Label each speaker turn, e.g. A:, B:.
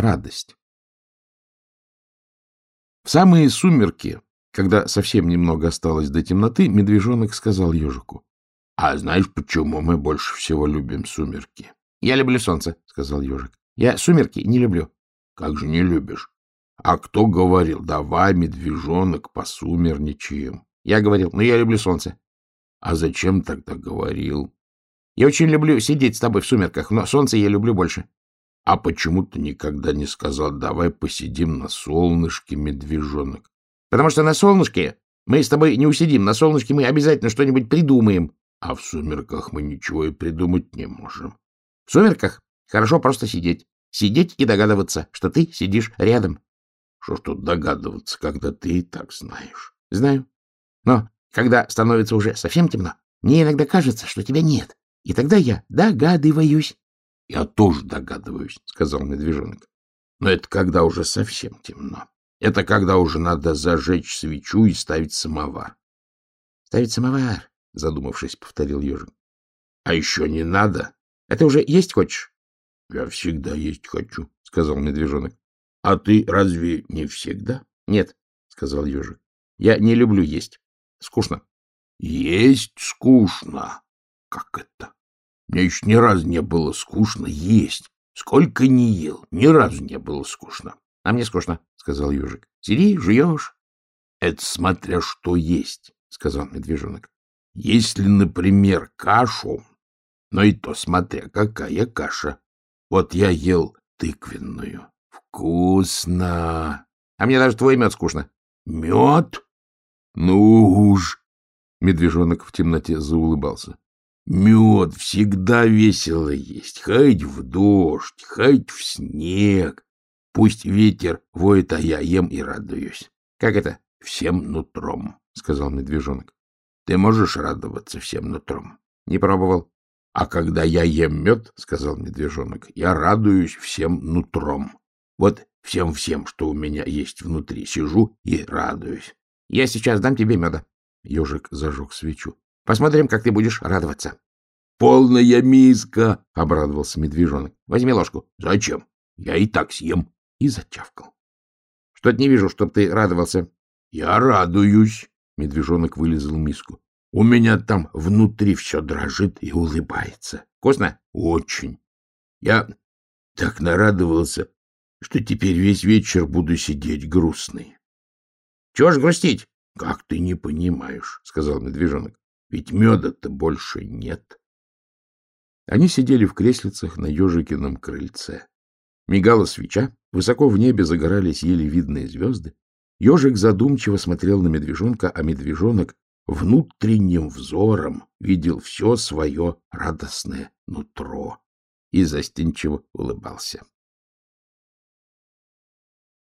A: радость. В самые сумерки, когда совсем немного осталось до темноты, медвежонок сказал ежику. — А знаешь, почему мы больше всего любим сумерки? — Я люблю солнце, — сказал ежик. — Я сумерки не люблю. — Как же не любишь? А кто говорил, давай, медвежонок, посумерничаем? Я говорил, но я люблю солнце. А зачем тогда говорил? Я очень люблю сидеть с тобой в сумерках, но солнце я люблю больше. А почему ты никогда не сказал, давай посидим на солнышке, медвежонок? Потому что на солнышке мы с тобой не усидим, на солнышке мы обязательно что-нибудь придумаем. А в сумерках мы ничего и придумать не можем. В сумерках хорошо просто сидеть. Сидеть и догадываться, что ты сидишь рядом. Что ж тут догадываться, когда ты и так знаешь? Знаю. Но когда становится уже совсем темно, мне иногда кажется, что тебя нет. И тогда я догадываюсь. — Я тоже догадываюсь, — сказал медвежонок. — Но это когда уже совсем темно. Это когда уже надо зажечь свечу и ставить самовар. — Ставить самовар, — задумавшись, повторил ежик. — А еще не надо. — ты уже есть хочешь? — Я всегда есть хочу, — сказал медвежонок. — А ты разве не всегда? — Нет, — сказал ежик. — Я не люблю есть. Скучно. — Есть скучно. Как это? Мне еще ни разу не было скучно есть. Сколько не ел, ни разу не было скучно. — А мне скучно, — сказал ежик. — Сиди, жуешь. — Это смотря что есть, — сказал медвежонок. — Если, например, кашу, но и то смотря какая каша. Вот я ел тыквенную. Вкусно. А мне даже твой мед скучно. Мед? Ну уж. Медвежонок в темноте заулыбался. Мед всегда весело есть, хоть в дождь, хоть в снег. Пусть ветер воет, а я ем и радуюсь. — Как это? — Всем нутром, — сказал медвежонок. — Ты можешь радоваться всем нутром? — Не пробовал. — А когда я ем мед, — сказал медвежонок, — я радуюсь всем нутром. Вот всем-всем, что у меня есть внутри, сижу и радуюсь. — Я сейчас дам тебе меда. Ежик зажег свечу. Посмотрим, как ты будешь радоваться. — Полная миска! — обрадовался медвежонок. — Возьми ложку. — Зачем? Я и так съем. И зачавкал. — Что-то не вижу, чтоб ты радовался. — Я радуюсь. Медвежонок вылезал миску. — У меня там внутри все дрожит и улыбается. — Вкусно? — Очень. Я так нарадовался, что теперь весь вечер буду сидеть грустный. — Чего ж грустить? — Как ты не понимаешь, — сказал медвежонок. Ведь меда-то больше нет. Они сидели в креслицах на ежикином крыльце. Мигала свеча, высоко в небе загорались еле видные звезды. Ежик задумчиво смотрел на медвежонка, а медвежонок внутренним взором видел все свое радостное нутро и застенчиво улыбался.